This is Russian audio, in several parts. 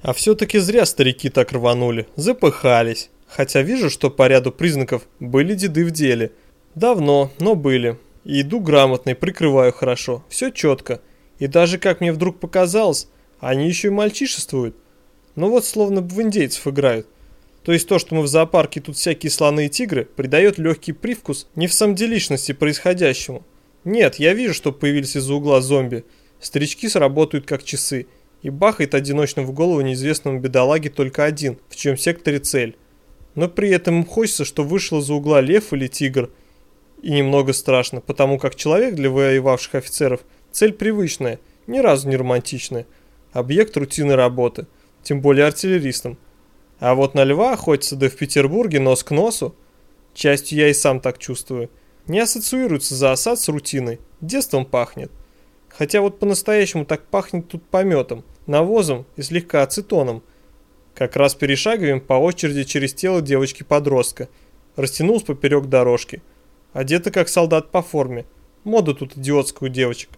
А все-таки зря старики так рванули, запыхались. Хотя вижу, что по ряду признаков были деды в деле. Давно, но были. И иду грамотный, прикрываю хорошо, все четко. И даже, как мне вдруг показалось, они еще и мальчишествуют. Ну вот словно бы в индейцев играют. То есть то, что мы в зоопарке тут всякие слоны и тигры, придает легкий привкус не в самделишности происходящему. Нет, я вижу, что появились из-за угла зомби. Старички сработают как часы. И бахает одиночно в голову неизвестному бедолаге только один, в чем секторе цель. Но при этом им хочется, что вышел из-за угла лев или тигр. И немного страшно, потому как человек для воевавших офицеров цель привычная, ни разу не романтичная. Объект рутинной работы, тем более артиллеристам. А вот на льва охотиться да в Петербурге нос к носу, частью я и сам так чувствую, не ассоциируется за осад с рутиной, детством пахнет. Хотя вот по-настоящему так пахнет тут пометом, навозом и слегка ацетоном. Как раз перешагиваем по очереди через тело девочки-подростка. Растянулся поперек дорожки. Одета как солдат по форме. Мода тут идиотская у девочек.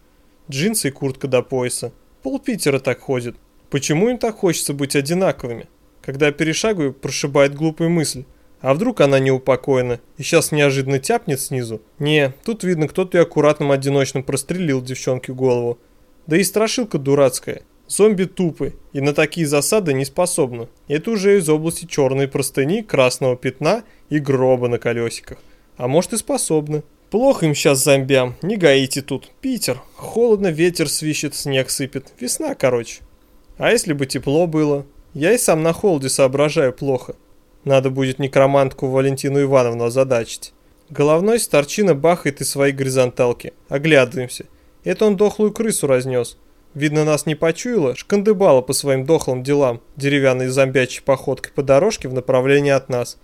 Джинсы и куртка до пояса. Пол Питера так ходит. Почему им так хочется быть одинаковыми? Когда перешагиваю, прошибает глупая мысль. А вдруг она неупокоена и сейчас неожиданно тяпнет снизу? Не, тут видно, кто-то и аккуратным одиночным прострелил девчонке голову. Да и страшилка дурацкая. Зомби тупы и на такие засады не способны. Это уже из области черной простыни, красного пятна и гроба на колесиках. А может и способны. Плохо им сейчас зомбям, не гаите тут. Питер, холодно, ветер свищет, снег сыпет. Весна, короче. А если бы тепло было? Я и сам на холоде соображаю плохо. Надо будет некромантку Валентину Ивановну озадачить. Головной старчина бахает из своей горизонталки. Оглядываемся. Это он дохлую крысу разнес. Видно, нас не почуяло, шкандыбала по своим дохлым делам, деревянной зомбячей походкой по дорожке в направлении от нас.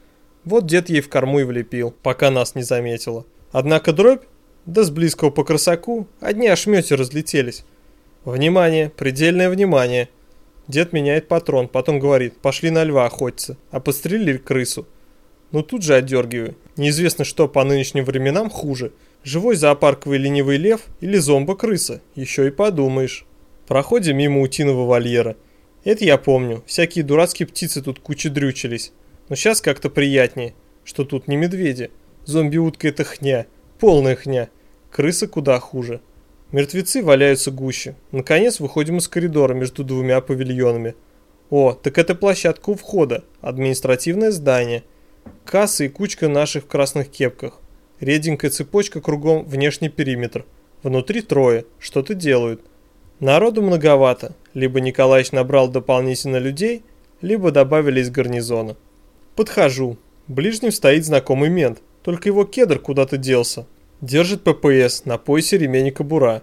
Вот дед ей в корму и влепил, пока нас не заметила. Однако дробь, да с близкого по красаку, одни ошмети разлетелись. Внимание, предельное внимание. Дед меняет патрон, потом говорит, пошли на льва охотиться, а подстрелили крысу. Ну тут же отдергиваю. Неизвестно, что по нынешним временам хуже. Живой зоопарковый ленивый лев или зомбо-крыса. Еще и подумаешь. Проходим мимо утиного вольера. Это я помню. Всякие дурацкие птицы тут кучедрючились. Но сейчас как-то приятнее, что тут не медведи. Зомби-утка это хня. Полная хня. Крыса куда хуже. Мертвецы валяются гуще. Наконец выходим из коридора между двумя павильонами. О, так это площадка у входа, административное здание. Касса и кучка наших в красных кепках. Реденькая цепочка кругом внешний периметр. Внутри трое, что-то делают. Народу многовато. Либо Николаевич набрал дополнительно людей, либо добавили из гарнизона. Подхожу. Ближним стоит знакомый мент, только его кедр куда-то делся. Держит ППС, на поясе ремень и кобура.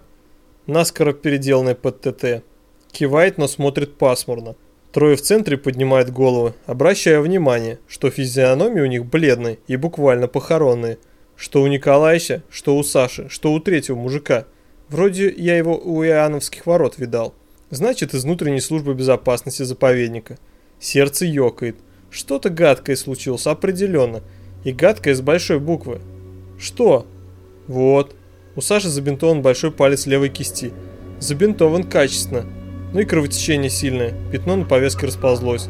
Наскоро переделанный под ТТ. Кивает, но смотрит пасмурно. Трое в центре поднимают головы, обращая внимание, что физиономии у них бледные и буквально похоронные. Что у Николаевича, что у Саши, что у третьего мужика. Вроде я его у Иоанновских ворот видал. Значит, из внутренней службы безопасности заповедника. Сердце ёкает. Что-то гадкое случилось, определенно. И гадкое с большой буквы. Что? Вот. У Саши забинтован большой палец левой кисти. Забинтован качественно. Ну и кровотечение сильное. Пятно на повязке расползлось.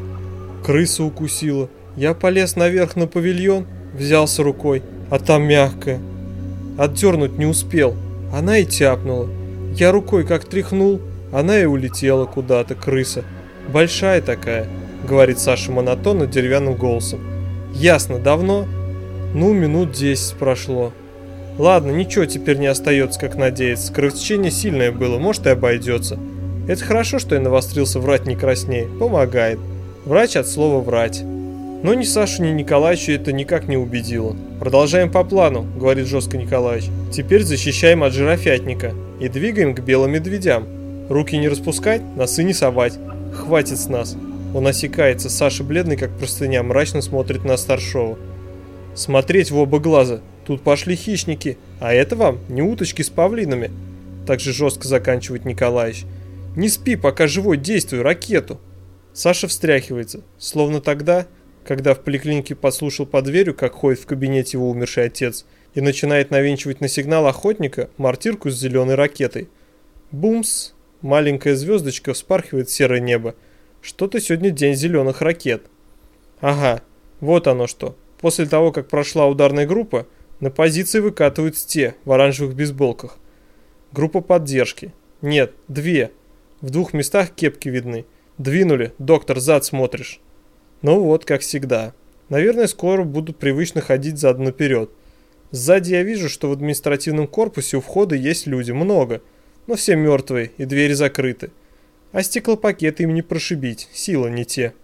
Крыса укусила. Я полез наверх на павильон, взялся рукой, а там мягкая. Отдернуть не успел. Она и тяпнула. Я рукой как тряхнул, она и улетела куда-то, крыса. Большая такая, говорит Саша монотонно деревянным голосом. Ясно, давно? Ну, минут десять прошло. Ладно, ничего теперь не остается, как надеяться. Кровотечение сильное было, может и обойдется. Это хорошо, что я навострился врать не краснее. Помогает. Врач от слова «врать». Но ни Сашу, ни Николаевичу это никак не убедило. «Продолжаем по плану», — говорит жестко Николаевич. «Теперь защищаем от жирафятника и двигаем к белым медведям. Руки не распускать, носы не совать. Хватит с нас». Он осекается, Саша бледный, как простыня, мрачно смотрит на старшего. «Смотреть в оба глаза», Тут пошли хищники, а это вам не уточки с павлинами. Так же жестко заканчивает Николаевич. Не спи, пока живой, действуй, ракету. Саша встряхивается, словно тогда, когда в поликлинике послушал под дверью, как ходит в кабинете его умерший отец, и начинает навинчивать на сигнал охотника мартирку с зеленой ракетой. Бумс! Маленькая звездочка вспархивает серое небо. Что-то сегодня день зеленых ракет. Ага, вот оно что. После того, как прошла ударная группа, на позиции выкатываются те в оранжевых бейсболках. Группа поддержки. Нет, две. В двух местах кепки видны. Двинули, доктор, зад смотришь. Ну вот, как всегда. Наверное, скоро буду привычно ходить задом наперед. Сзади я вижу, что в административном корпусе у входа есть люди, много. Но все мертвые и двери закрыты. А стеклопакеты им не прошибить, сила не те.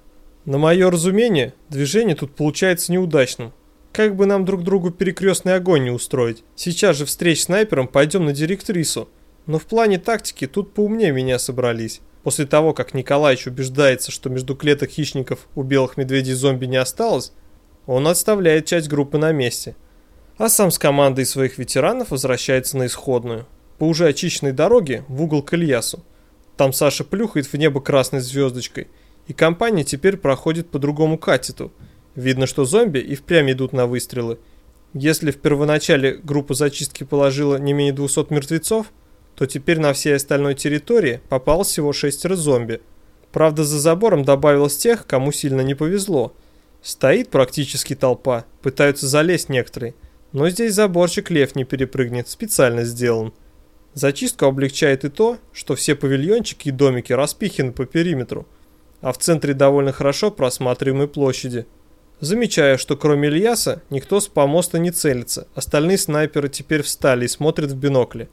На мое разумение, движение тут получается неудачным. Как бы нам друг другу перекрестный огонь не устроить. Сейчас же встреч с снайпером пойдем на директрису. Но в плане тактики тут поумнее меня собрались. После того, как Николаевич убеждается, что между клеток хищников у белых медведей зомби не осталось, он отставляет часть группы на месте. А сам с командой своих ветеранов возвращается на исходную. По уже очищенной дороге в угол к Ильясу. Там Саша плюхает в небо красной звездочкой, и компания теперь проходит по другому катету. Видно, что зомби и впрямь идут на выстрелы. Если в первоначале группа зачистки положила не менее 200 мертвецов, то теперь на всей остальной территории попал всего шестеро зомби. Правда, за забором добавилось тех, кому сильно не повезло. Стоит практически толпа, пытаются залезть некоторые, но здесь заборчик лев не перепрыгнет, специально сделан. Зачистку облегчает и то, что все павильончики и домики распиханы по периметру, а в центре довольно хорошо просматриваемой площади. Замечаю, что кроме Ильяса никто с помоста не целится, остальные снайперы теперь встали и смотрят в бинокли.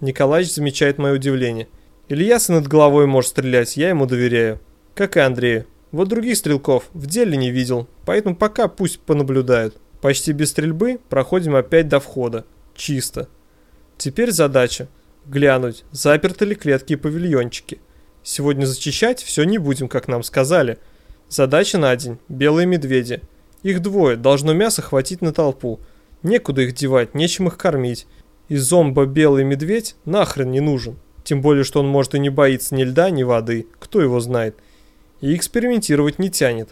Николаевич замечает мое удивление. Ильяс над головой может стрелять, я ему доверяю. Как и Андрею. Вот других стрелков в деле не видел, поэтому пока пусть понаблюдают. Почти без стрельбы проходим опять до входа. Чисто. Теперь задача. Глянуть, заперты ли клетки и павильончики. Сегодня зачищать все не будем, как нам сказали. Задача на день. Белые медведи. Их двое, должно мяса хватить на толпу. Некуда их девать, нечем их кормить. И зомбо-белый медведь нахрен не нужен. Тем более, что он может и не боится ни льда, ни воды. Кто его знает. И экспериментировать не тянет.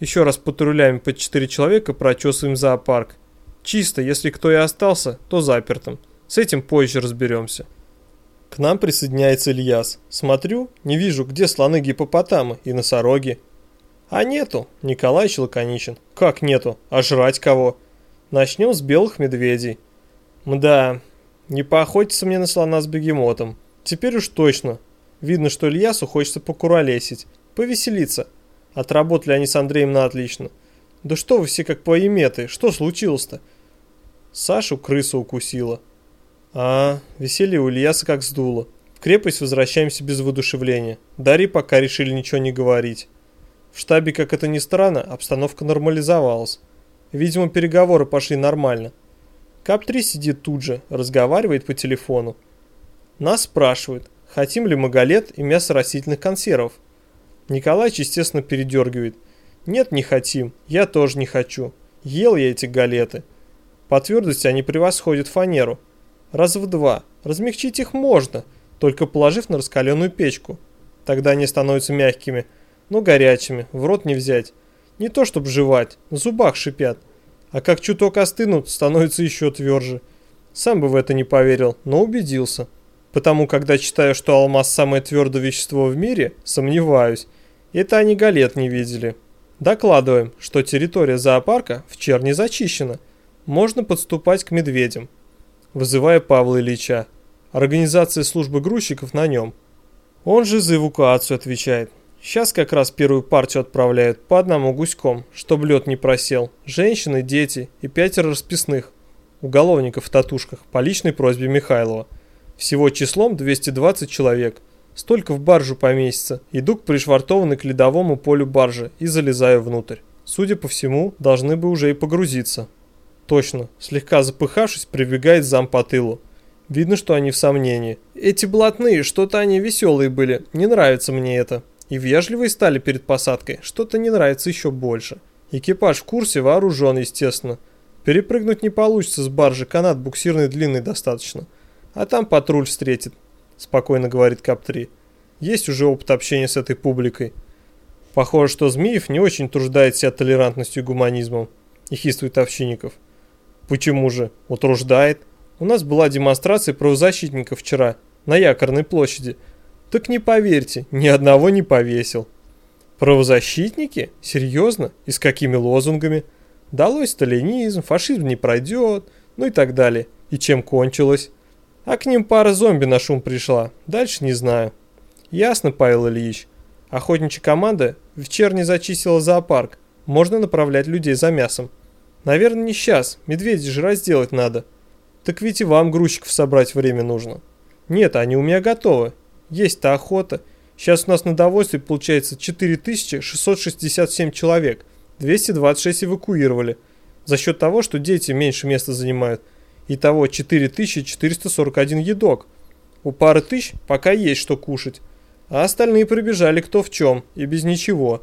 Еще раз патруляем по 4 человека, прочесываем зоопарк. Чисто, если кто и остался, то запертым. С этим позже разберемся. К нам присоединяется Ильяс. Смотрю, не вижу, где слоны гипопотамы и носороги. А нету, Николаевич лаконичен. Как нету? А жрать кого? Начнем с белых медведей. Мда, не поохотиться мне на слона с бегемотом. Теперь уж точно. Видно, что Ильясу хочется покуролесить, повеселиться. Отработали они с Андреем на отлично. Да что вы все как поеметы, что случилось-то? Сашу крыса укусила. А, веселье у Ильяса как сдуло. В крепость возвращаемся без воодушевления. Дари пока решили ничего не говорить. В штабе, как это ни странно, обстановка нормализовалась. Видимо, переговоры пошли нормально. КАП-3 сидит тут же, разговаривает по телефону. Нас спрашивают, хотим ли мы галет и мясо растительных консервов. Николаевич, естественно, передергивает. Нет, не хотим, я тоже не хочу. Ел я эти галеты. По твердости они превосходят фанеру. Раз в два. Размягчить их можно, только положив на раскаленную печку. Тогда они становятся мягкими, но горячими, в рот не взять. Не то чтобы жевать, на зубах шипят а как чуток остынут, становится еще тверже. Сам бы в это не поверил, но убедился. Потому, когда читаю, что алмаз самое твердое вещество в мире, сомневаюсь. Это они галет не видели. Докладываем, что территория зоопарка в черне зачищена. Можно подступать к медведям. Вызывая Павла Ильича. Организация службы грузчиков на нем. Он же за эвакуацию отвечает. Сейчас как раз первую партию отправляют по одному гуськом, чтобы лед не просел. Женщины, дети и пятеро расписных. Уголовников в татушках по личной просьбе Михайлова. Всего числом 220 человек. Столько в баржу поместится. Иду к пришвартованной к ледовому полю баржи и залезаю внутрь. Судя по всему, должны бы уже и погрузиться. Точно, слегка запыхавшись, прибегает зам по тылу. Видно, что они в сомнении. Эти блатные, что-то они веселые были, не нравится мне это. И вежливые стали перед посадкой, что-то не нравится еще больше. Экипаж в курсе, вооружен, естественно. Перепрыгнуть не получится с баржи, канат буксирный длинный достаточно. А там патруль встретит, спокойно говорит КАП-3. Есть уже опыт общения с этой публикой. Похоже, что Змеев не очень труждает себя толерантностью и гуманизмом. И хиствует общинников. Почему же? Утруждает. У нас была демонстрация правозащитников вчера на Якорной площади – так не поверьте, ни одного не повесил. Правозащитники? Серьезно? И с какими лозунгами? Далось сталинизм, фашизм не пройдет, ну и так далее. И чем кончилось? А к ним пара зомби на шум пришла. Дальше не знаю. Ясно, Павел Ильич. Охотничья команда вечерне зачистила зоопарк. Можно направлять людей за мясом. Наверное, не сейчас. Медведей же разделать надо. Так ведь и вам грузчиков собрать время нужно. Нет, они у меня готовы. Есть-то охота. Сейчас у нас на довольстве получается 4667 человек. 226 эвакуировали. За счет того, что дети меньше места занимают. Итого 4441 едок. У пары тысяч пока есть что кушать. А остальные прибежали кто в чем и без ничего.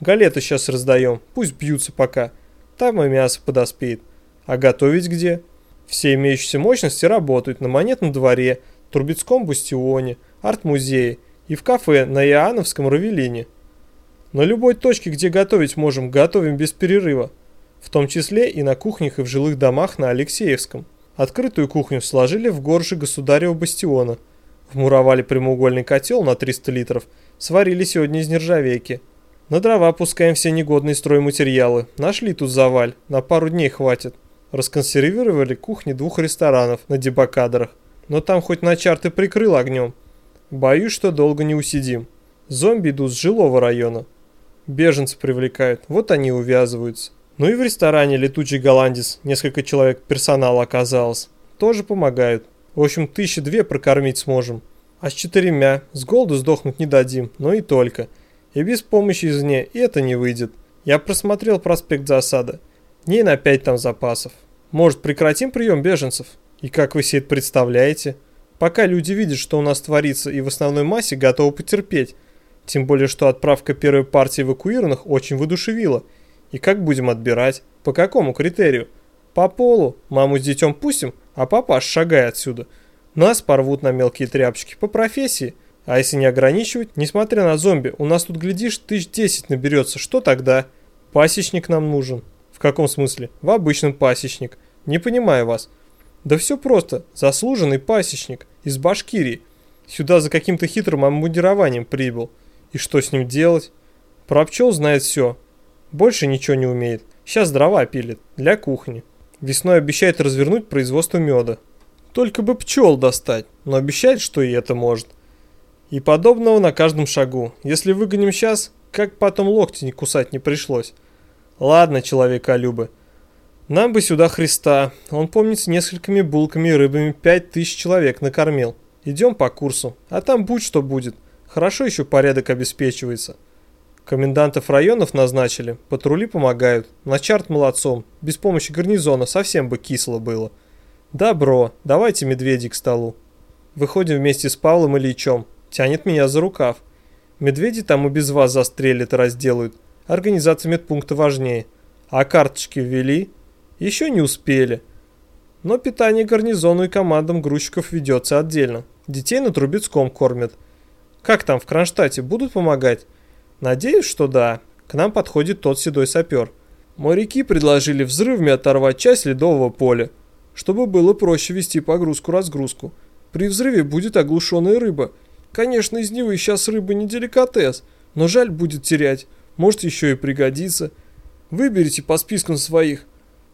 Галеты сейчас раздаем, пусть бьются пока. Там и мясо подоспеет. А готовить где? Все имеющиеся мощности работают на Монетном дворе, Трубецком бастионе, арт-музее и в кафе на Иоанновском Равелине. На любой точке, где готовить можем, готовим без перерыва. В том числе и на кухнях и в жилых домах на Алексеевском. Открытую кухню сложили в горже государева бастиона. Вмуровали прямоугольный котел на 300 литров, сварили сегодня из нержавейки. На дрова пускаем все негодные стройматериалы. Нашли тут заваль, на пару дней хватит. Расконсервировали кухни двух ресторанов на дебакадрах. Но там хоть на чарты прикрыл огнем. Боюсь, что долго не усидим. Зомби идут с жилого района. Беженцы привлекают, вот они увязываются. Ну и в ресторане «Летучий голландец» несколько человек персонала оказалось. Тоже помогают. В общем, тысячи две прокормить сможем. А с четырьмя с голоду сдохнуть не дадим, но и только – и без помощи извне и это не выйдет. Я просмотрел проспект засады. Дней на пять там запасов. Может, прекратим прием беженцев? И как вы себе это представляете? Пока люди видят, что у нас творится, и в основной массе готовы потерпеть. Тем более, что отправка первой партии эвакуированных очень воодушевила. И как будем отбирать? По какому критерию? По полу. Маму с детем пустим, а папа шагай отсюда. Нас порвут на мелкие тряпочки. По профессии – а если не ограничивать, несмотря на зомби, у нас тут, глядишь, тысяч десять наберется, что тогда? Пасечник нам нужен. В каком смысле? В обычном пасечник. Не понимаю вас. Да все просто. Заслуженный пасечник. Из Башкирии. Сюда за каким-то хитрым обмундированием прибыл. И что с ним делать? Про пчел знает все. Больше ничего не умеет. Сейчас дрова пилит. Для кухни. Весной обещает развернуть производство меда. Только бы пчел достать. Но обещает, что и это может. И подобного на каждом шагу. Если выгоним сейчас, как потом локти не кусать не пришлось. Ладно, человеколюбы. Нам бы сюда Христа. Он, помнится, несколькими булками и рыбами пять тысяч человек накормил. Идем по курсу. А там будь что будет. Хорошо еще порядок обеспечивается. Комендантов районов назначили. Патрули помогают. Начарт молодцом. Без помощи гарнизона совсем бы кисло было. Добро. Давайте медведей к столу. Выходим вместе с Павлом Ильичом. Тянет меня за рукав. Медведи там и без вас застрелят и разделают. Организация медпункта важнее. А карточки ввели? Еще не успели. Но питание гарнизону и командам грузчиков ведется отдельно. Детей на Трубецком кормят. Как там в Кронштадте будут помогать? Надеюсь, что да. К нам подходит тот седой сапер. Моряки предложили взрывами оторвать часть ледового поля, чтобы было проще вести погрузку-разгрузку. При взрыве будет оглушенная рыба – Конечно, из Нивы сейчас рыба не деликатес, но жаль будет терять. Может, еще и пригодится. Выберите по спискам своих.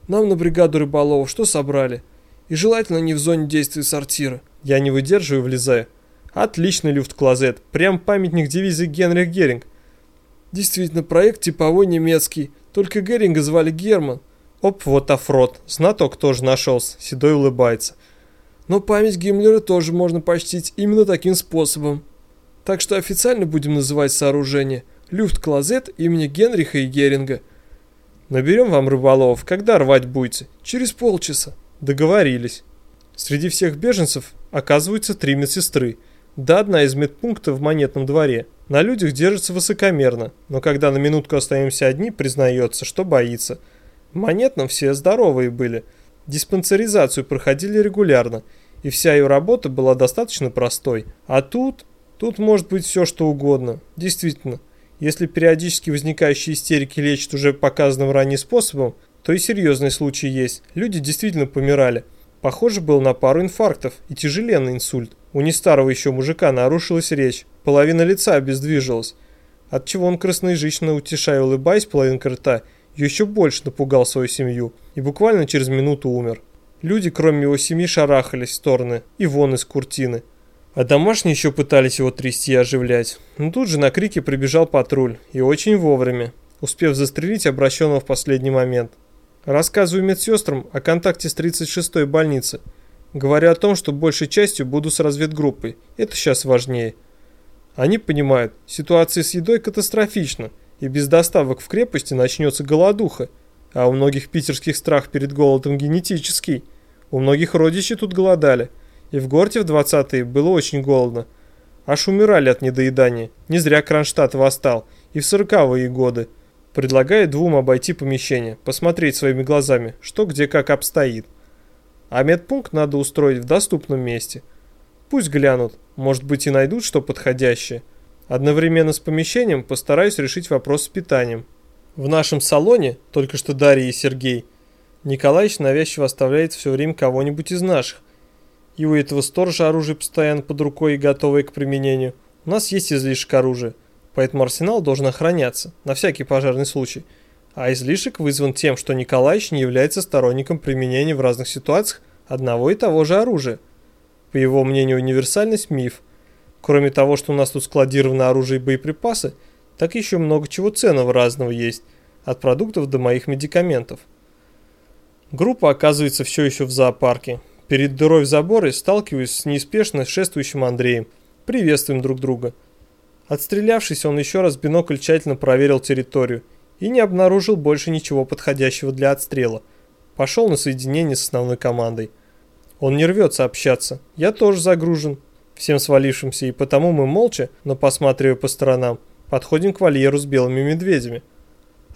Нам на бригаду рыболовов что собрали? И желательно не в зоне действия сортира. Я не выдерживаю, влезаю. Отличный люфт-клозет. Прям памятник дивизии Генрих Геринг. Действительно, проект типовой немецкий. Только Геринга звали Герман. Оп, вот офрот. Знаток тоже нашелся. Седой улыбается. Но память Гиммлера тоже можно почтить именно таким способом. Так что официально будем называть сооружение Люфт-клозет имени Генриха и Геринга. Наберем вам рыболовов, когда рвать будете? Через полчаса. Договорились. Среди всех беженцев оказываются три медсестры. Да одна из медпунктов в монетном дворе. На людях держится высокомерно, но когда на минутку остаемся одни, признается, что боится. В монетном все здоровые были – Диспансеризацию проходили регулярно, и вся ее работа была достаточно простой. А тут... Тут может быть все что угодно. Действительно, если периодически возникающие истерики лечат уже показанным ранее способом, то и серьезные случаи есть. Люди действительно помирали. Похоже было на пару инфарктов и тяжеленный инсульт. У нестарого еще мужика нарушилась речь, половина лица обездвижилась. отчего он красноязычно утешая улыбаясь половинкой рта, еще больше напугал свою семью и буквально через минуту умер. Люди, кроме его семьи, шарахались в стороны и вон из куртины. А домашние еще пытались его трясти и оживлять. Но тут же на крики прибежал патруль, и очень вовремя, успев застрелить обращенного в последний момент. Рассказываю медсестрам о контакте с 36-й больницей. Говорю о том, что большей частью буду с разведгруппой. Это сейчас важнее. Они понимают, ситуация с едой катастрофична, и без доставок в крепости начнется голодуха. А у многих питерских страх перед голодом генетический. У многих родичей тут голодали – и в Горте в 20-е было очень голодно. Аж умирали от недоедания. Не зря Кронштадт восстал. И в 40-е годы. Предлагаю двум обойти помещение, посмотреть своими глазами, что где как обстоит. А медпункт надо устроить в доступном месте. Пусть глянут, может быть и найдут что подходящее. Одновременно с помещением постараюсь решить вопрос с питанием. В нашем салоне, только что Дарья и Сергей, Николаевич навязчиво оставляет все время кого-нибудь из наших, и у этого сторожа оружие постоянно под рукой и готовое к применению. У нас есть излишек оружия, поэтому арсенал должен охраняться, на всякий пожарный случай. А излишек вызван тем, что Николаевич не является сторонником применения в разных ситуациях одного и того же оружия. По его мнению, универсальность – миф. Кроме того, что у нас тут складировано оружие и боеприпасы, так еще много чего ценного разного есть, от продуктов до моих медикаментов. Группа оказывается все еще в зоопарке. Перед дырой в заборе сталкиваюсь с неспешно шествующим Андреем. Приветствуем друг друга. Отстрелявшись, он еще раз бинокль тщательно проверил территорию и не обнаружил больше ничего подходящего для отстрела. Пошел на соединение с основной командой. Он не рвется общаться. Я тоже загружен. Всем свалившимся, и потому мы молча, но посматривая по сторонам, подходим к вольеру с белыми медведями.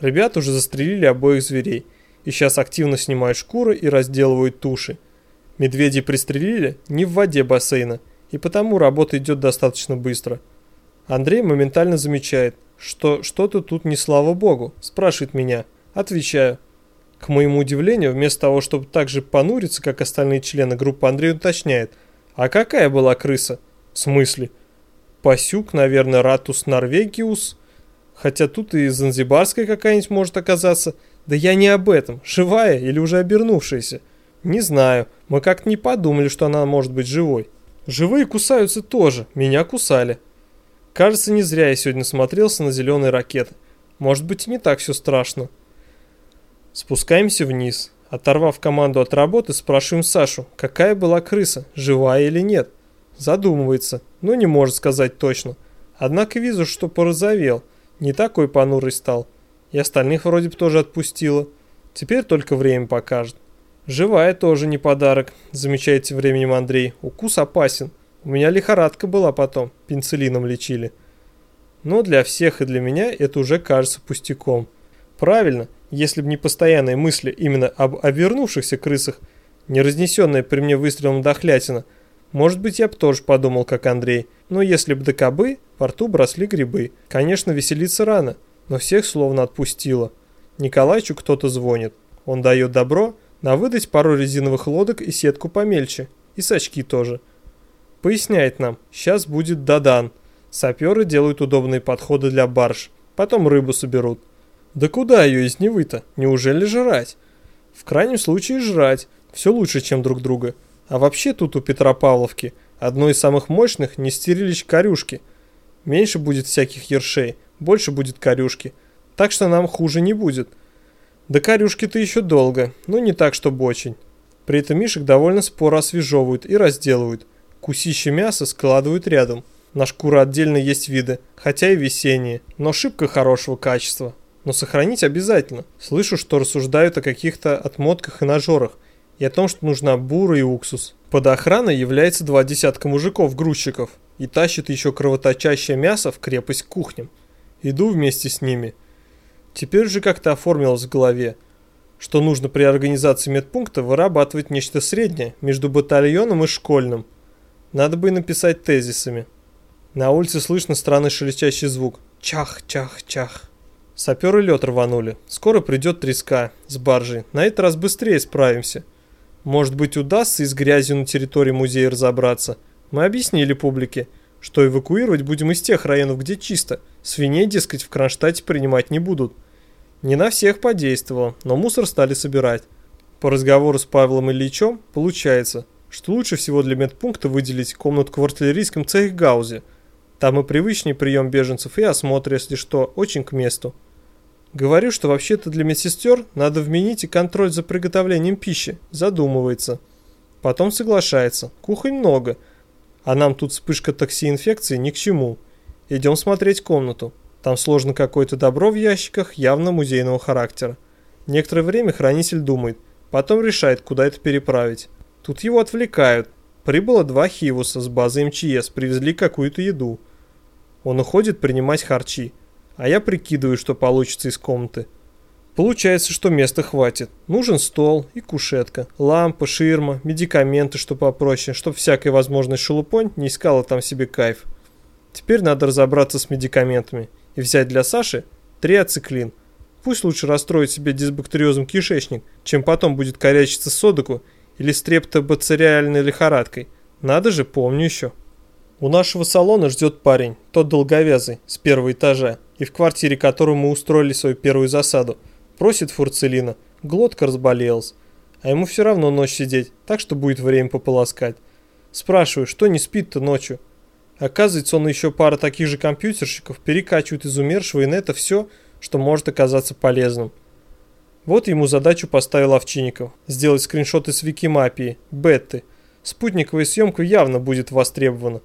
Ребята уже застрелили обоих зверей и сейчас активно снимают шкуры и разделывают туши. Медведи пристрелили не в воде бассейна, и потому работа идет достаточно быстро. Андрей моментально замечает, что что-то тут не слава богу, спрашивает меня. Отвечаю. К моему удивлению, вместо того, чтобы так же понуриться, как остальные члены группы, Андрей уточняет. А какая была крыса? В смысле? Пасюк, наверное, Ратус Норвегиус. Хотя тут и занзибарская какая-нибудь может оказаться. Да я не об этом. Живая или уже обернувшаяся? Не знаю, мы как-то не подумали, что она может быть живой. Живые кусаются тоже, меня кусали. Кажется, не зря я сегодня смотрелся на зеленые ракеты. Может быть и не так все страшно. Спускаемся вниз. Оторвав команду от работы, спрашиваем Сашу, какая была крыса, живая или нет. Задумывается, но не может сказать точно. Однако вижу, что порозовел, не такой понурый стал. И остальных вроде бы тоже отпустила. Теперь только время покажет. «Живая тоже не подарок», – замечает тем временем Андрей. «Укус опасен. У меня лихорадка была потом, пенициллином лечили». Но для всех и для меня это уже кажется пустяком. Правильно, если бы не постоянные мысли именно об обернувшихся крысах, не разнесенная при мне выстрелом дохлятина, может быть, я бы тоже подумал, как Андрей. Но если бы до кобы, во рту бросли грибы. Конечно, веселиться рано, но всех словно отпустило. Николайчу кто-то звонит. Он дает добро, на выдать пару резиновых лодок и сетку помельче. И сачки тоже. Поясняет нам, сейчас будет Дадан. Саперы делают удобные подходы для барж. Потом рыбу соберут. Да куда ее из Невы-то? Неужели жрать? В крайнем случае жрать. Все лучше, чем друг друга. А вообще тут у Петропавловки одно из самых мощных нестерилищ корюшки. Меньше будет всяких ершей, больше будет корюшки. Так что нам хуже не будет. До корюшки-то еще долго, но не так, чтобы очень. При этом мишек довольно споро освежевывают и разделывают. Кусище мяса складывают рядом. На шкуру отдельно есть виды, хотя и весенние, но шибко хорошего качества. Но сохранить обязательно. Слышу, что рассуждают о каких-то отмотках и ножорах, и о том, что нужна бура и уксус. Под охраной является два десятка мужиков-грузчиков и тащит еще кровоточащее мясо в крепость к кухням. Иду вместе с ними – Теперь же как-то оформилось в голове, что нужно при организации медпункта вырабатывать нечто среднее между батальоном и школьным. Надо бы и написать тезисами. На улице слышно странный шелестящий звук. Чах, чах, чах. Саперы лед рванули. Скоро придет треска с баржей. На этот раз быстрее справимся. Может быть удастся и с грязью на территории музея разобраться. Мы объяснили публике. Что эвакуировать будем из тех районов, где чисто. Свиней, дескать, в Кронштадте принимать не будут. Не на всех подействовало, но мусор стали собирать. По разговору с Павлом Ильичем получается, что лучше всего для медпункта выделить комнатку в артиллерийском цехгаузе. Там и привычный прием беженцев, и осмотр, если что, очень к месту. Говорю, что вообще-то для медсестер надо вменить и контроль за приготовлением пищи. Задумывается. Потом соглашается. Кухонь много. А нам тут вспышка токсиинфекции ни к чему. Идем смотреть комнату. Там сложно какое-то добро в ящиках, явно музейного характера. Некоторое время хранитель думает, потом решает, куда это переправить. Тут его отвлекают. Прибыло два хивуса с базы МЧС, привезли какую-то еду. Он уходит принимать харчи а я прикидываю, что получится из комнаты. Получается, что места хватит. Нужен стол и кушетка, лампа, ширма, медикаменты, что попроще, чтоб всякая возможная шелупонь не искала там себе кайф. Теперь надо разобраться с медикаментами и взять для Саши триациклин. Пусть лучше расстроит себе дисбактериозом кишечник, чем потом будет корячиться содоку или стрептобацариальной лихорадкой. Надо же, помню еще. У нашего салона ждет парень, тот долговязый, с первого этажа и в квартире которую мы устроили свою первую засаду. Просит фурцелина, глотка разболелась. А ему все равно ночь сидеть, так что будет время пополоскать. Спрашиваю, что не спит-то ночью? Оказывается, он еще пара таких же компьютерщиков перекачивают из умершего инета все, что может оказаться полезным. Вот ему задачу поставил Овчинников – сделать скриншоты с Викимапии, беты. Спутниковая съемка явно будет востребована.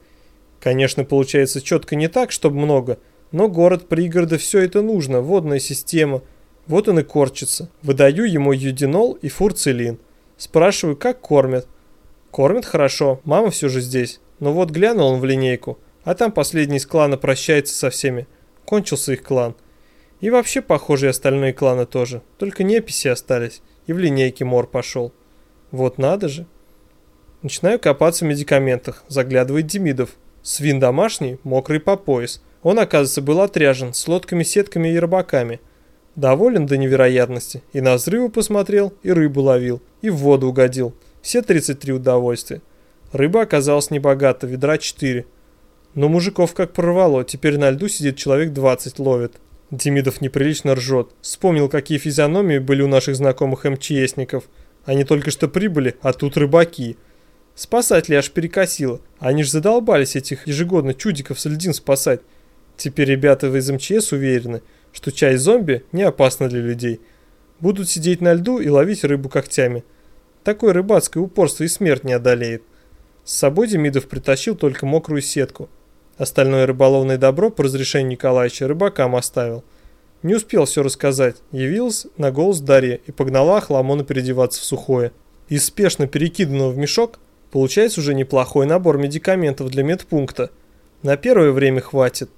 Конечно, получается четко не так, чтобы много – но город пригорода все это нужно, водная система. Вот он и корчится. Выдаю ему юдинол и фурцелин. Спрашиваю, как кормят. Кормят хорошо, мама все же здесь. Но вот глянул он в линейку, а там последний из клана прощается со всеми. Кончился их клан. И вообще, похоже, и остальные кланы тоже. Только неписи остались. И в линейке мор пошел. Вот надо же. Начинаю копаться в медикаментах. Заглядывает Демидов. Свин домашний, мокрый по пояс. Он, оказывается, был отряжен с лодками, сетками и рыбаками. Доволен до невероятности. И на взрывы посмотрел, и рыбу ловил, и в воду угодил. Все 33 удовольствия. Рыба оказалась небогата, ведра 4. Но мужиков как прорвало, теперь на льду сидит человек 20 ловит. Демидов неприлично ржет. Вспомнил, какие физиономии были у наших знакомых МЧСников. Они только что прибыли, а тут рыбаки. Спасатели аж перекосило. Они ж задолбались этих ежегодно чудиков с льдин спасать. Теперь ребята из МЧС уверены, что часть зомби не опасна для людей. Будут сидеть на льду и ловить рыбу когтями. Такое рыбацкое упорство и смерть не одолеет. С собой Демидов притащил только мокрую сетку. Остальное рыболовное добро по разрешению Николаевича рыбакам оставил. Не успел все рассказать, явился на голос Дарья и погнала Ахламона переодеваться в сухое. Из спешно перекиданного в мешок получается уже неплохой набор медикаментов для медпункта. На первое время хватит.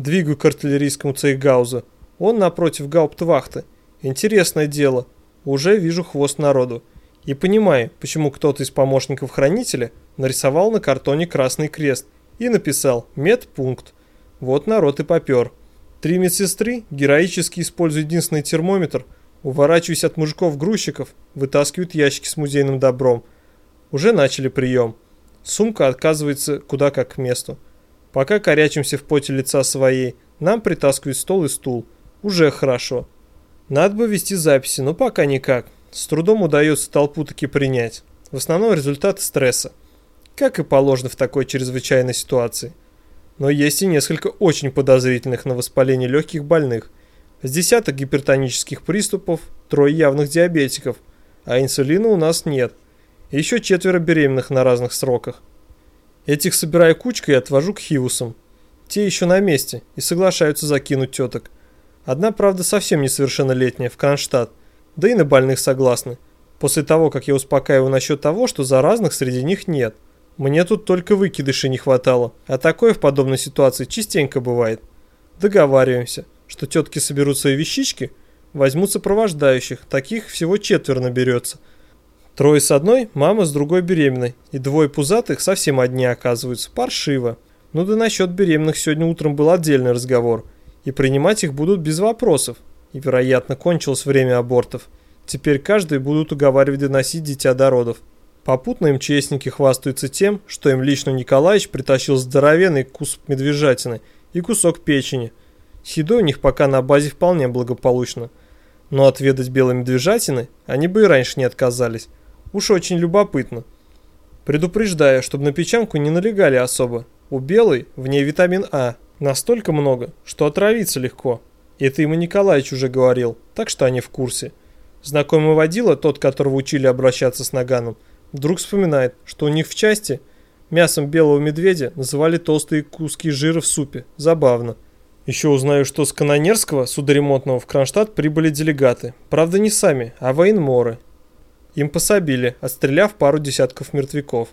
Двигаю к артиллерийскому цейгаузу. Он напротив гауптвахты. Интересное дело. Уже вижу хвост народу. И понимаю, почему кто-то из помощников хранителя нарисовал на картоне красный крест и написал «Медпункт». Вот народ и попер. Три медсестры, героически используя единственный термометр, уворачиваясь от мужиков-грузчиков, вытаскивают ящики с музейным добром. Уже начали прием. Сумка отказывается куда как к месту. Пока корячимся в поте лица своей, нам притаскивают стол и стул. Уже хорошо. Надо бы вести записи, но пока никак. С трудом удается толпу таки принять. В основном результат стресса. Как и положено в такой чрезвычайной ситуации. Но есть и несколько очень подозрительных на воспаление легких больных. С десяток гипертонических приступов, трое явных диабетиков, а инсулина у нас нет. Еще четверо беременных на разных сроках. Этих собираю кучкой и отвожу к хивусам. Те еще на месте и соглашаются закинуть теток. Одна, правда, совсем несовершеннолетняя, в Кронштадт. Да и на больных согласны. После того, как я успокаиваю насчет того, что заразных среди них нет. Мне тут только выкидышей не хватало. А такое в подобной ситуации частенько бывает. Договариваемся, что тетки соберут свои вещички, возьмут сопровождающих, таких всего четверо наберется – Трое с одной, мама с другой беременной, и двое пузатых совсем одни оказываются, паршиво. Ну да насчет беременных сегодня утром был отдельный разговор, и принимать их будут без вопросов. И, вероятно, кончилось время абортов. Теперь каждый будут уговаривать доносить дитя до родов. Попутно МЧСники хвастаются тем, что им лично Николаевич притащил здоровенный кусок медвежатины и кусок печени. С едой у них пока на базе вполне благополучно. Но отведать белой медвежатины они бы и раньше не отказались. Уж очень любопытно. Предупреждаю, чтобы на печенку не налегали особо. У белой в ней витамин А. Настолько много, что отравиться легко. Это ему Николаевич уже говорил, так что они в курсе. Знакомый водила, тот, которого учили обращаться с наганом, вдруг вспоминает, что у них в части мясом белого медведя называли толстые куски жира в супе. Забавно. Еще узнаю, что с Канонерского судоремонтного в Кронштадт прибыли делегаты. Правда, не сами, а военморы. Им пособили, отстреляв пару десятков мертвяков.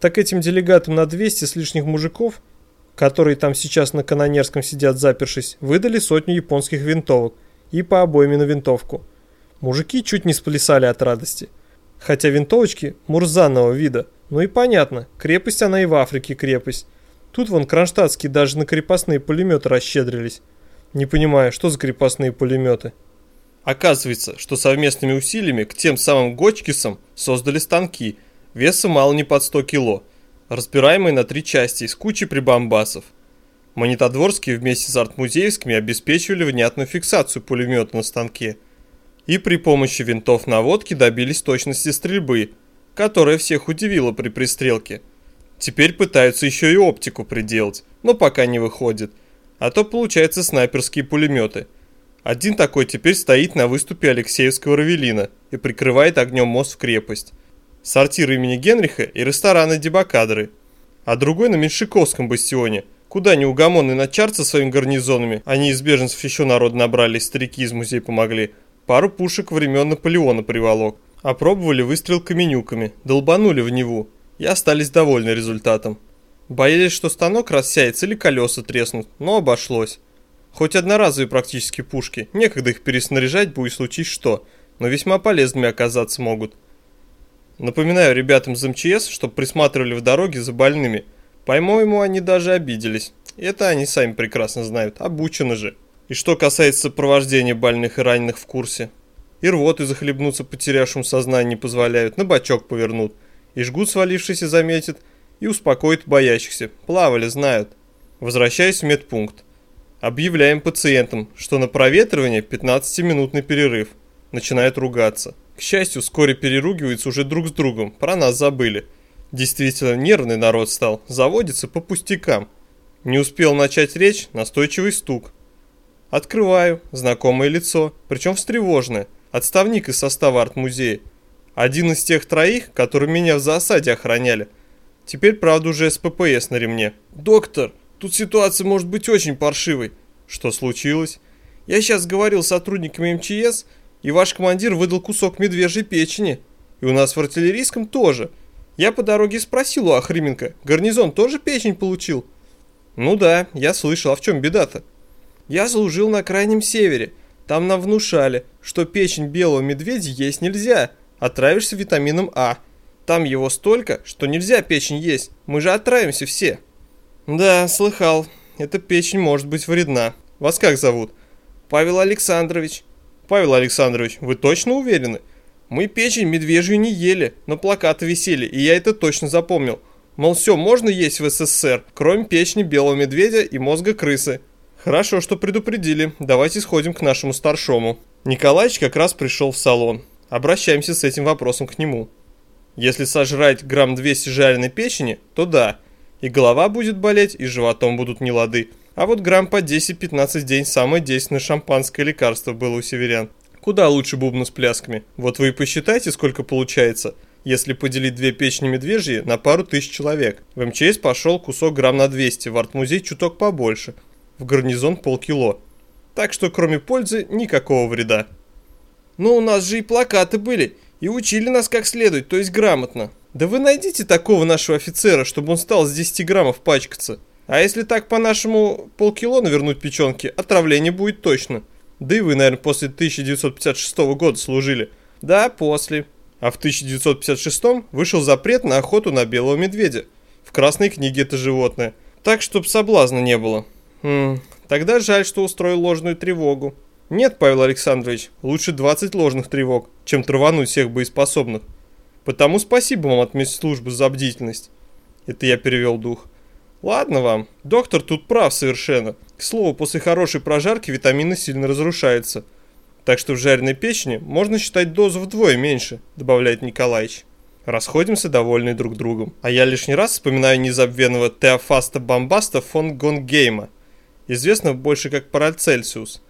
Так этим делегатам на 200 с лишних мужиков, которые там сейчас на Канонерском сидят запершись, выдали сотню японских винтовок и по обойме на винтовку. Мужики чуть не сплясали от радости. Хотя винтовочки мурзанного вида. Ну и понятно, крепость она и в Африке крепость. Тут вон кронштадтские даже на крепостные пулеметы расщедрились. Не понимаю, что за крепостные пулеметы? Оказывается, что совместными усилиями к тем самым Гочкисам создали станки, весом мало не под 100 кило, разбираемые на три части с кучей прибамбасов. Монетодворские вместе с артмузеевскими обеспечивали внятную фиксацию пулемета на станке – и при помощи винтов наводки добились точности стрельбы, которая всех удивила при пристрелке. Теперь пытаются еще и оптику приделать, но пока не выходит. А то получается снайперские пулеметы. Один такой теперь стоит на выступе Алексеевского Равелина и прикрывает огнем мост в крепость. Сортир имени Генриха и рестораны Дебакадры. А другой на Меньшиковском бастионе, куда неугомонные начарцы своими гарнизонами, они из беженцев еще народ набрали, старики из музея помогли – Пару пушек времен Наполеона приволок. Опробовали выстрел каменюками, долбанули в Неву и остались довольны результатом. Боялись, что станок рассяется или колеса треснут, но обошлось. Хоть одноразовые практически пушки, некогда их переснаряжать будет случись что, но весьма полезными оказаться могут. Напоминаю ребятам из МЧС, чтобы присматривали в дороге за больными. По-моему, они даже обиделись. Это они сами прекрасно знают, обучены же. И что касается сопровождения больных и раненых в курсе. И рвоты захлебнуться потерявшим сознание не позволяют, на бочок повернут. И жгут свалившийся заметит, и успокоит боящихся. Плавали, знают. Возвращаюсь в медпункт. Объявляем пациентам, что на проветривание 15-минутный перерыв. Начинают ругаться. К счастью, вскоре переругиваются уже друг с другом, про нас забыли. Действительно, нервный народ стал, заводится по пустякам. Не успел начать речь, настойчивый стук. Открываю, знакомое лицо, причем встревоженное, отставник из состава арт-музея. Один из тех троих, которые меня в засаде охраняли. Теперь, правда, уже с ППС на ремне. «Доктор, тут ситуация может быть очень паршивой». «Что случилось?» «Я сейчас говорил с сотрудниками МЧС, и ваш командир выдал кусок медвежьей печени. И у нас в артиллерийском тоже. Я по дороге спросил у Ахрименко, гарнизон тоже печень получил?» «Ну да, я слышал, а в чем беда-то?» Я служил на крайнем севере. Там нам внушали, что печень белого медведя есть нельзя. Отравишься витамином А. Там его столько, что нельзя печень есть. Мы же отравимся все. Да, слыхал. Эта печень может быть вредна. Вас как зовут? Павел Александрович. Павел Александрович, вы точно уверены? Мы печень медвежью не ели, но плакаты висели, и я это точно запомнил. Мол, все можно есть в СССР, кроме печени белого медведя и мозга крысы. Хорошо, что предупредили. Давайте сходим к нашему старшому. Николаевич как раз пришел в салон. Обращаемся с этим вопросом к нему. Если сожрать грамм 200 жареной печени, то да. И голова будет болеть, и животом будут нелады. А вот грамм по 10-15 в день самое действенное шампанское лекарство было у северян. Куда лучше бубна с плясками? Вот вы и посчитайте, сколько получается, если поделить две печени медвежьи на пару тысяч человек. В МЧС пошел кусок грамм на 200, в артмузей чуток побольше – в гарнизон полкило. Так что кроме пользы никакого вреда. Но у нас же и плакаты были, и учили нас как следует, то есть грамотно. Да вы найдите такого нашего офицера, чтобы он стал с 10 граммов пачкаться. А если так по-нашему полкило навернуть печенки, отравление будет точно. Да и вы, наверное, после 1956 года служили. Да, после. А в 1956 вышел запрет на охоту на белого медведя. В Красной книге это животное. Так, чтоб соблазна не было. Хм, тогда жаль, что устроил ложную тревогу. Нет, Павел Александрович, лучше 20 ложных тревог, чем травануть всех боеспособных. Потому спасибо вам от медслужбы за бдительность. Это я перевел дух. Ладно вам, доктор тут прав совершенно. К слову, после хорошей прожарки витамины сильно разрушаются. Так что в жареной печени можно считать дозу вдвое меньше, добавляет Николаевич. Расходимся довольны друг другом. А я лишний раз вспоминаю незабвенного Теофаста Бомбаста фон Гонгейма, известного больше как Парацельсиус.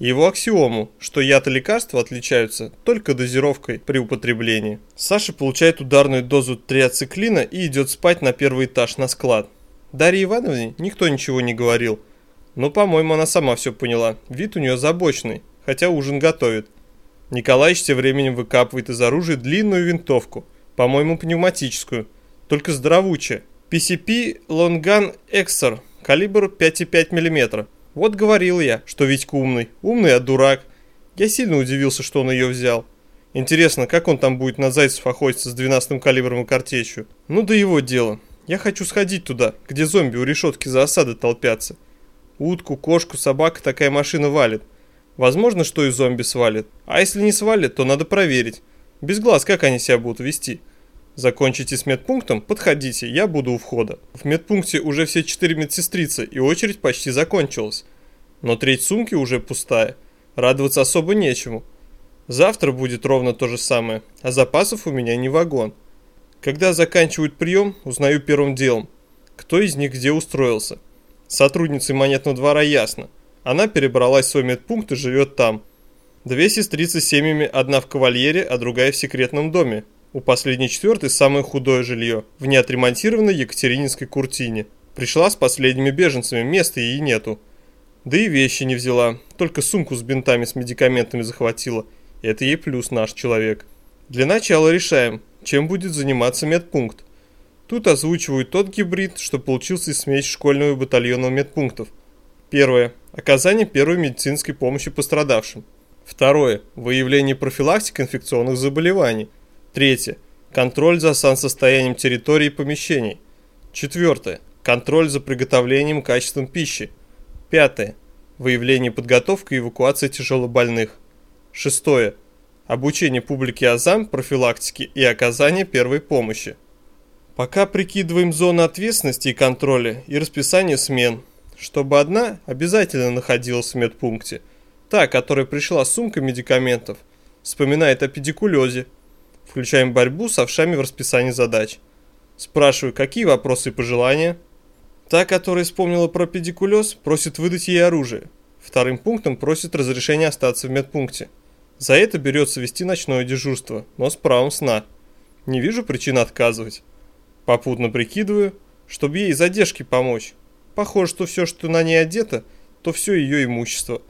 Его аксиому, что яд и лекарства отличаются только дозировкой при употреблении. Саша получает ударную дозу триациклина и идет спать на первый этаж на склад. Дарье Ивановне никто ничего не говорил. Но, по-моему, она сама все поняла. Вид у нее забочный, хотя ужин готовит. Николаевич тем временем выкапывает из оружия длинную винтовку, по-моему, пневматическую, только здоровучая. PCP Longan Exor, калибр 5,5 мм. Вот говорил я, что Витька умный. Умный, а дурак. Я сильно удивился, что он ее взял. Интересно, как он там будет на зайцев охотиться с 12-м калибром и картечью? Ну да его дело. Я хочу сходить туда, где зомби у решетки за осады толпятся. Утку, кошку, собака такая машина валит. Возможно, что и зомби свалит. А если не свалит, то надо проверить. Без глаз как они себя будут вести? Закончите с медпунктом, подходите, я буду у входа. В медпункте уже все четыре медсестрицы, и очередь почти закончилась. Но треть сумки уже пустая. Радоваться особо нечему. Завтра будет ровно то же самое, а запасов у меня не вагон. Когда заканчивают прием, узнаю первым делом, кто из них где устроился. Сотруднице монетного двора ясно. Она перебралась в свой медпункт и живет там. Две сестрицы с семьями, одна в кавальере, а другая в секретном доме, у последней четвертой самое худое жилье, в неотремонтированной Екатерининской куртине. Пришла с последними беженцами, места ей нету. Да и вещи не взяла, только сумку с бинтами с медикаментами захватила. Это ей плюс наш человек. Для начала решаем, чем будет заниматься медпункт. Тут озвучивают тот гибрид, что получился из смесь школьного и батальонного медпунктов. Первое. Оказание первой медицинской помощи пострадавшим. Второе. Выявление профилактики инфекционных заболеваний. Третье. Контроль за сансостоянием территории и помещений. Четвертое. Контроль за приготовлением и качеством пищи. Пятое. Выявление и подготовка и эвакуация тяжелобольных. Шестое. Обучение публики азам, профилактики и оказания первой помощи. Пока прикидываем зоны ответственности и контроля и расписание смен, чтобы одна обязательно находилась в медпункте. Та, которая пришла с сумкой медикаментов, вспоминает о педикулезе, Включаем борьбу с овшами в расписании задач. Спрашиваю, какие вопросы и пожелания? Та, которая вспомнила про педикулез, просит выдать ей оружие. Вторым пунктом просит разрешения остаться в медпункте. За это берется вести ночное дежурство, но с правом сна. Не вижу причин отказывать. Попутно прикидываю, чтобы ей задержки помочь. Похоже, что все, что на ней одето, то все ее имущество.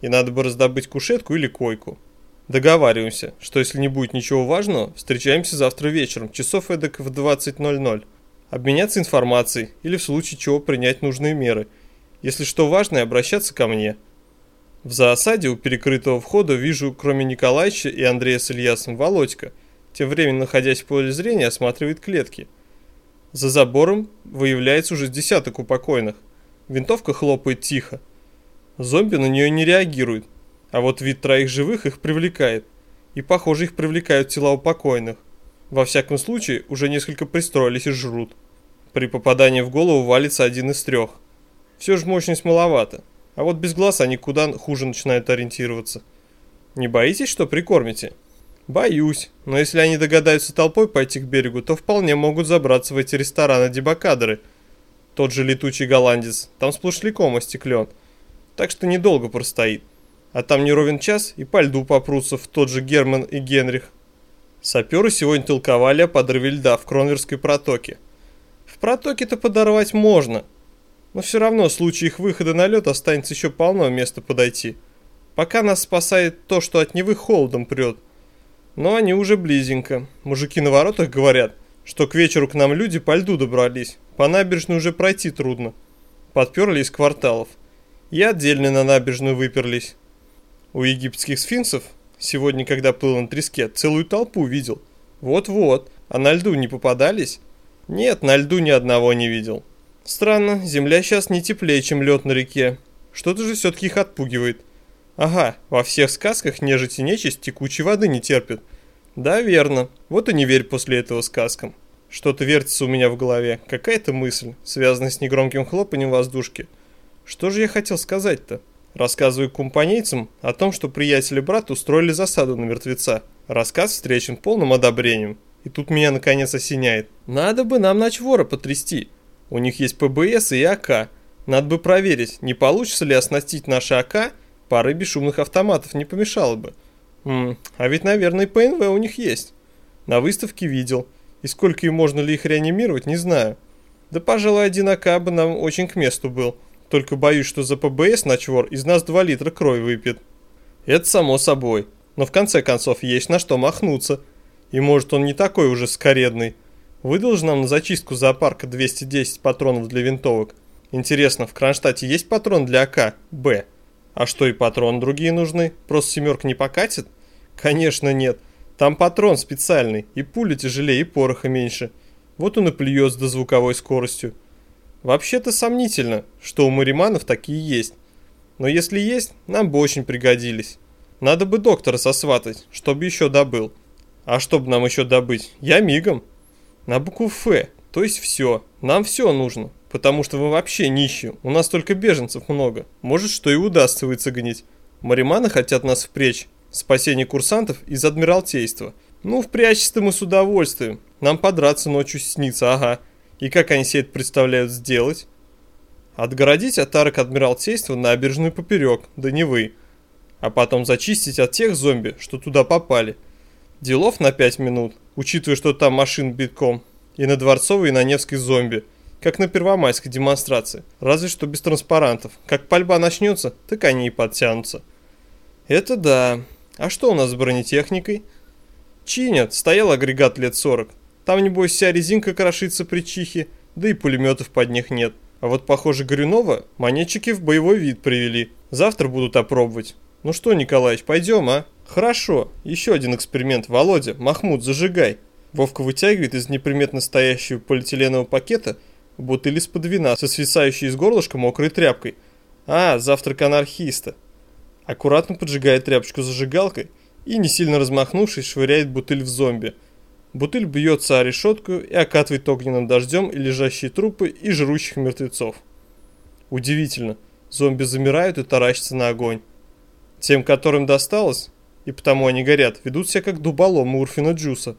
И надо бы раздобыть кушетку или койку. Договариваемся, что если не будет ничего важного, встречаемся завтра вечером, часов эдак в 20.00. Обменяться информацией или в случае чего принять нужные меры. Если что важное, обращаться ко мне. В заосаде у перекрытого входа вижу, кроме Николаевича и Андрея с Ильясом, Володька. Тем временем, находясь в поле зрения, осматривает клетки. За забором выявляется уже десяток упокойных. Винтовка хлопает тихо. Зомби на нее не реагирует, а вот вид троих живых их привлекает. И, похоже, их привлекают тела упокойных. Во всяком случае, уже несколько пристроились и жрут. При попадании в голову валится один из трех. Все же мощность маловато. А вот без глаз они куда хуже начинают ориентироваться. Не боитесь, что прикормите? Боюсь, но если они догадаются толпой пойти к берегу, то вполне могут забраться в эти рестораны дебакадры. Тот же летучий голландец, там сплошь ликом остеклен. Так что недолго простоит. А там не ровен час и по льду попрутся в тот же Герман и Генрих. Саперы сегодня толковали о подрыве льда в Кронверской протоке. В протоке-то подорвать можно, но все равно в случае их выхода на лед останется еще полно места подойти. Пока нас спасает то, что от Невы холодом прет. Но они уже близенько. Мужики на воротах говорят, что к вечеру к нам люди по льду добрались. По набережной уже пройти трудно. Подперли из кварталов. И отдельно на набережную выперлись. У египетских сфинксов, сегодня, когда плыл на треске, целую толпу видел. Вот-вот, а на льду не попадались? Нет, на льду ни одного не видел. Странно, земля сейчас не теплее, чем лед на реке. Что-то же все-таки их отпугивает. Ага, во всех сказках нежить и нечисть текучей воды не терпят. Да, верно. Вот и не верь после этого сказкам. Что-то вертится у меня в голове. Какая-то мысль, связанная с негромким хлопанием воздушки. Что же я хотел сказать-то? Рассказываю компанейцам о том, что приятели брата устроили засаду на мертвеца. Рассказ встречен полным одобрением. И тут меня наконец осеняет. Надо бы нам ночвора потрясти. У них есть ПБС и АК. Надо бы проверить, не получится ли оснастить наши АК парой бесшумных автоматов, не помешало бы. М -м, а ведь, наверное, ПНВ у них есть. На выставке видел. И сколько и можно ли их реанимировать, не знаю. Да, пожалуй, один АК бы нам очень к месту был. Только боюсь, что за ПБС ночвор из нас 2 литра крови выпьет. Это само собой. Но в конце концов есть на что махнуться. И может он не такой уже скоредный. Выдал же нам на зачистку зоопарка 210 патронов для винтовок. Интересно, в Кронштадте есть патрон для АК? Б. А что и патрон другие нужны? Просто семерка не покатит? Конечно нет. Там патрон специальный, и пуля тяжелее, и пороха меньше. Вот он и плюет с дозвуковой скоростью. Вообще-то сомнительно, что у мариманов такие есть. Но если есть, нам бы очень пригодились. Надо бы доктора сосватать, чтобы еще добыл. А чтобы нам еще добыть? Я мигом. На букву Ф, то есть все. Нам все нужно, потому что мы вообще нищие. У нас только беженцев много. Может, что и удастся выцегнить. Мариманы хотят нас впречь. Спасение курсантов из Адмиралтейства. Ну, впрячься-то мы с удовольствием. Нам подраться ночью снится, ага. И как они себе это представляют сделать? Отгородить от арок Адмиралтейства набережную поперек, да не вы. А потом зачистить от тех зомби, что туда попали. Делов на 5 минут, учитывая, что там машин битком. И на Дворцовой, и на Невской зомби. Как на первомайской демонстрации. Разве что без транспарантов. Как пальба начнется, так они и подтянутся. Это да. А что у нас с бронетехникой? Чинят, стоял агрегат лет 40. Там, небось, вся резинка крошится при чихе, да и пулеметов под них нет. А вот, похоже, Горюнова монетчики в боевой вид привели. Завтра будут опробовать. Ну что, Николаевич, пойдем, а? Хорошо. Еще один эксперимент. Володя, Махмуд, зажигай. Вовка вытягивает из неприметно стоящего полиэтиленового пакета бутыль из-под вина со свисающей из горлышка мокрой тряпкой. А, завтрак анархиста. Аккуратно поджигает тряпочку зажигалкой и, не сильно размахнувшись, швыряет бутыль в зомби – Бутыль бьется о решетку и окатывает огненным дождем и лежащие трупы, и жрущих мертвецов. Удивительно, зомби замирают и таращатся на огонь. Тем, которым досталось, и потому они горят, ведут себя как дуболомы Урфина Джуса.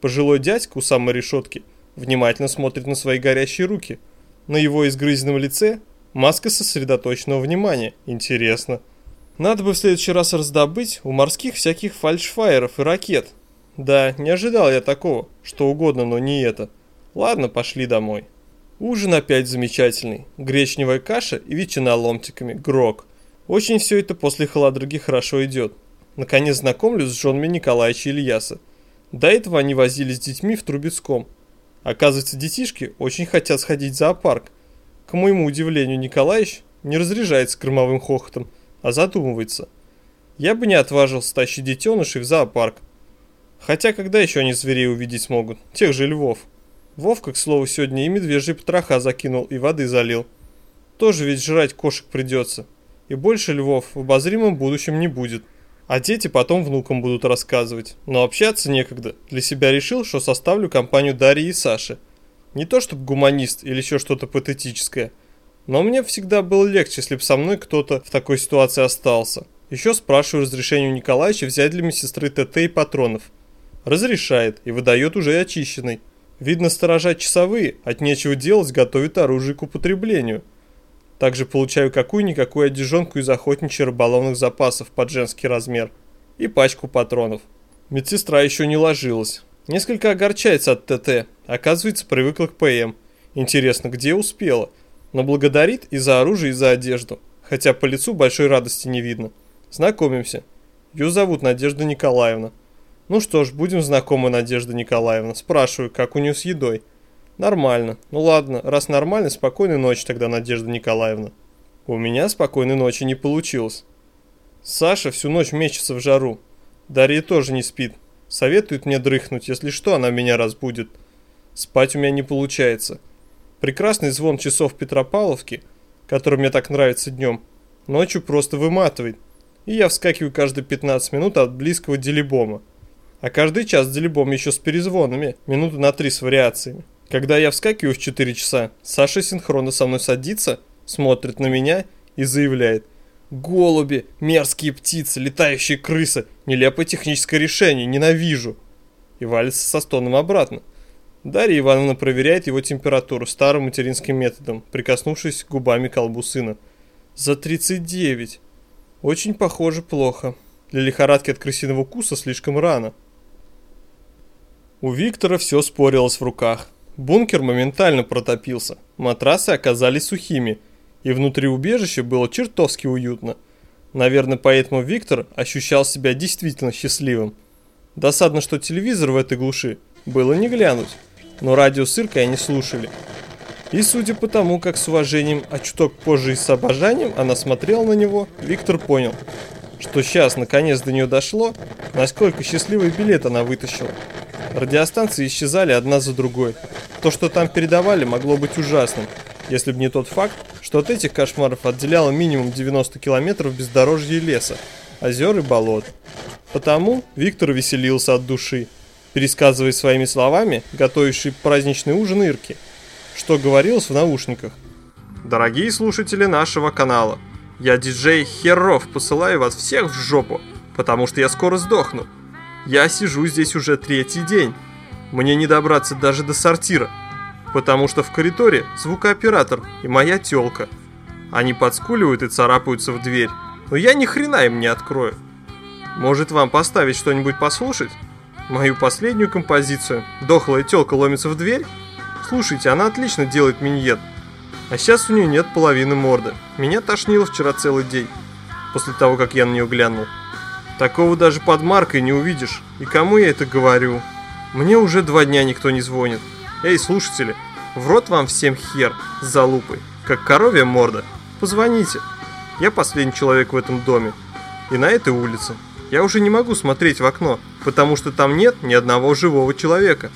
Пожилой дядька у самой решетки внимательно смотрит на свои горящие руки. На его изгрызенном лице маска сосредоточенного внимания. Интересно. Надо бы в следующий раз раздобыть у морских всяких фальшфайеров и ракет, да, не ожидал я такого. Что угодно, но не это. Ладно, пошли домой. Ужин опять замечательный. Гречневая каша и ветчина ломтиками. Грок. Очень все это после холодруги хорошо идет. Наконец знакомлюсь с женами Николаевича Ильяса. До этого они возились с детьми в Трубецком. Оказывается, детишки очень хотят сходить в зоопарк. К моему удивлению, Николаевич не разряжается кормовым хохотом, а задумывается. Я бы не отважился тащить детенышей в зоопарк. Хотя когда еще они зверей увидеть смогут? Тех же львов. Вовка, к слову, сегодня и медвежьи потроха закинул, и воды залил. Тоже ведь жрать кошек придется. И больше львов в обозримом будущем не будет. А дети потом внукам будут рассказывать. Но общаться некогда. Для себя решил, что составлю компанию Дарьи и Саши. Не то чтобы гуманист или еще что-то патетическое. Но мне всегда было легче, если бы со мной кто-то в такой ситуации остался. Еще спрашиваю разрешение у Николаевича взять для медсестры ТТ и патронов. Разрешает и выдает уже очищенный. Видно, сторожать часовые, от нечего делать, готовит оружие к употреблению. Также получаю какую-никакую одежонку из охотничьих рыболовных запасов под женский размер и пачку патронов. Медсестра еще не ложилась. Несколько огорчается от ТТ, оказывается привыкла к ПМ. Интересно, где успела? Но благодарит и за оружие, и за одежду, хотя по лицу большой радости не видно. Знакомимся. Ее зовут Надежда Николаевна. Ну что ж, будем знакомы, Надежда Николаевна. Спрашиваю, как у нее с едой? Нормально. Ну ладно, раз нормально, спокойной ночи тогда, Надежда Николаевна. У меня спокойной ночи не получилось. Саша всю ночь мечется в жару. Дарья тоже не спит. Советует мне дрыхнуть, если что, она меня разбудит. Спать у меня не получается. Прекрасный звон часов Петропавловки, который мне так нравится днем, ночью просто выматывает. И я вскакиваю каждые 15 минут от близкого делибома. А каждый час делебом еще с перезвонами, минуты на три с вариациями. Когда я вскакиваю в 4 часа, Саша синхронно со мной садится, смотрит на меня и заявляет «Голуби, мерзкие птицы, летающие крысы, нелепое техническое решение, ненавижу!» И валится со стоном обратно. Дарья Ивановна проверяет его температуру старым материнским методом, прикоснувшись губами к колбу сына. «За 39. Очень похоже плохо. Для лихорадки от крысиного укуса слишком рано». У Виктора все спорилось в руках. Бункер моментально протопился, матрасы оказались сухими, и внутри убежища было чертовски уютно. Наверное, поэтому Виктор ощущал себя действительно счастливым. Досадно, что телевизор в этой глуши было не глянуть, но радио с Иркой они слушали. И судя по тому, как с уважением, а чуток позже и с обожанием она смотрела на него, Виктор понял, что сейчас наконец до нее дошло, насколько счастливый билет она вытащила. Радиостанции исчезали одна за другой. То, что там передавали, могло быть ужасным, если бы не тот факт, что от этих кошмаров отделяло минимум 90 километров бездорожья и леса, озер и болот. Потому Виктор веселился от души, пересказывая своими словами готовящий праздничный ужин Ирки, что говорилось в наушниках. «Дорогие слушатели нашего канала, я диджей Херов посылаю вас всех в жопу, потому что я скоро сдохну. Я сижу здесь уже третий день. Мне не добраться даже до сортира, потому что в коридоре звукооператор и моя тёлка. Они подскуливают и царапаются в дверь, но я ни хрена им не открою. Может вам поставить что-нибудь послушать? Мою последнюю композицию «Дохлая тёлка ломится в дверь»? Слушайте, она отлично делает миньет. А сейчас у нее нет половины морды. Меня тошнило вчера целый день, после того, как я на нее глянул. Такого даже под маркой не увидишь. И кому я это говорю? Мне уже два дня никто не звонит. Эй, слушатели, в рот вам всем хер с залупой, как коровья морда. Позвоните. Я последний человек в этом доме. И на этой улице. Я уже не могу смотреть в окно, потому что там нет ни одного живого человека.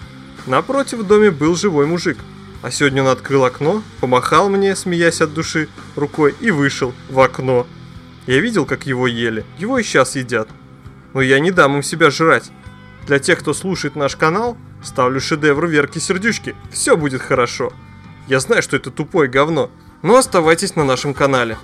Напротив в доме был живой мужик. А сегодня он открыл окно, помахал мне, смеясь от души, рукой и вышел в окно. Я видел, как его ели. Его и сейчас едят. Но я не дам им себя жрать. Для тех, кто слушает наш канал, ставлю шедевр Верки Сердючки. Все будет хорошо. Я знаю, что это тупое говно, но оставайтесь на нашем канале.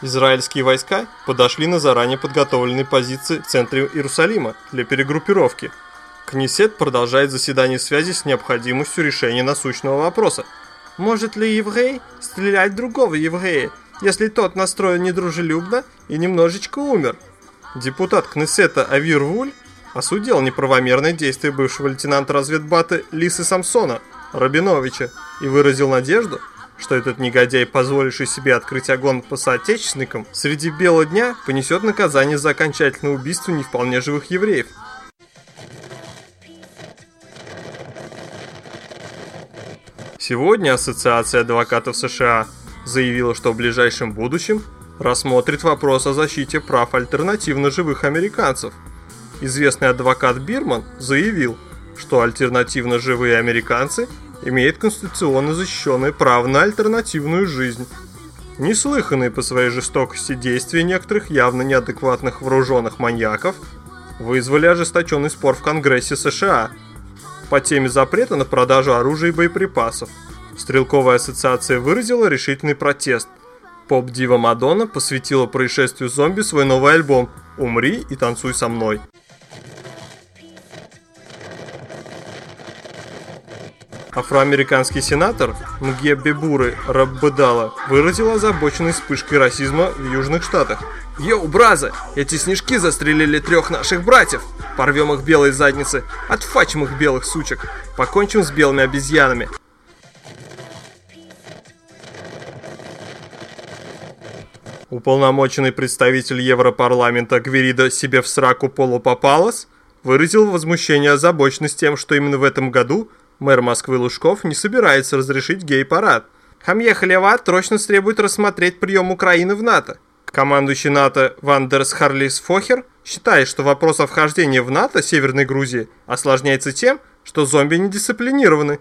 Израильские войска подошли на заранее подготовленные позиции в центре Иерусалима для перегруппировки – Кнесет продолжает заседание связи с необходимостью решения насущного вопроса. Может ли еврей стрелять другого еврея, если тот настроен недружелюбно и немножечко умер? Депутат Кнессета Авир Вуль осудил неправомерное действие бывшего лейтенанта разведбата Лисы Самсона Рабиновича и выразил надежду, что этот негодяй, позволивший себе открыть огонь по соотечественникам, среди бела дня понесет наказание за окончательное убийство не вполне живых евреев. Сегодня Ассоциация адвокатов США заявила, что в ближайшем будущем рассмотрит вопрос о защите прав альтернативно живых американцев. Известный адвокат Бирман заявил, что альтернативно живые американцы имеют конституционно защищенное право на альтернативную жизнь. Неслыханные по своей жестокости действия некоторых явно неадекватных вооруженных маньяков вызвали ожесточенный спор в Конгрессе США – по теме запрета на продажу оружия и боеприпасов. Стрелковая ассоциация выразила решительный протест. Поп-дива Мадонна посвятила происшествию зомби свой новый альбом «Умри и танцуй со мной». Афроамериканский сенатор Мге Бебуры Раббедала выразил озабоченность вспышкой расизма в Южных Штатах. «Йоу, браза, эти снежки застрелили трех наших братьев! Порвем их белые задницы, отфачим их белых сучек, покончим с белыми обезьянами!» Уполномоченный представитель Европарламента Гверида себе в сраку Полу Попалос выразил возмущение озабоченность тем, что именно в этом году Мэр Москвы Лужков не собирается разрешить гей-парад. Хамье Халеват срочно требует рассмотреть прием Украины в НАТО. Командующий НАТО Вандерс Харлис Фохер считает, что вопрос о вхождении в НАТО Северной Грузии осложняется тем, что зомби не дисциплинированы.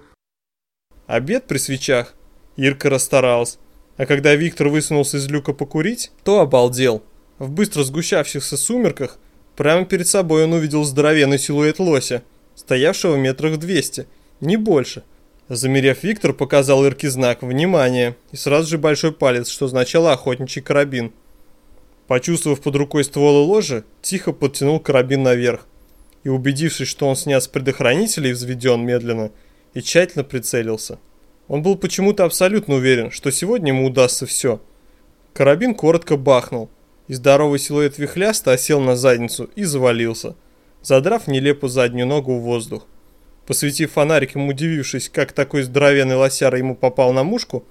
Обед при свечах. Ирка расстаралась. А когда Виктор высунулся из люка покурить, то обалдел. В быстро сгущавшихся сумерках прямо перед собой он увидел здоровенный силуэт лося, стоявшего в метрах 200, не больше. Замерев, Виктор показал Ирке знак «Внимание» и сразу же большой палец, что означало охотничий карабин. Почувствовав под рукой стволы ложи, тихо подтянул карабин наверх и, убедившись, что он снят с предохранителя и взведен медленно, и тщательно прицелился. Он был почему-то абсолютно уверен, что сегодня ему удастся все. Карабин коротко бахнул, и здоровый силуэт вихляста осел на задницу и завалился, задрав нелепо заднюю ногу в воздух. Посветив фонариком, удивившись, как такой здоровенный лосяра ему попал на мушку,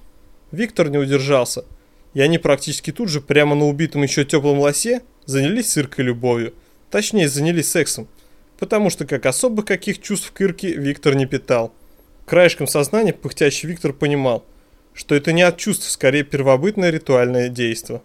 Виктор не удержался, и они практически тут же, прямо на убитом еще теплом лосе, занялись циркой любовью. Точнее, занялись сексом, потому что как особо каких чувств к Ирке Виктор не питал. Краешком сознания пыхтящий Виктор понимал, что это не от чувств, скорее первобытное ритуальное действие.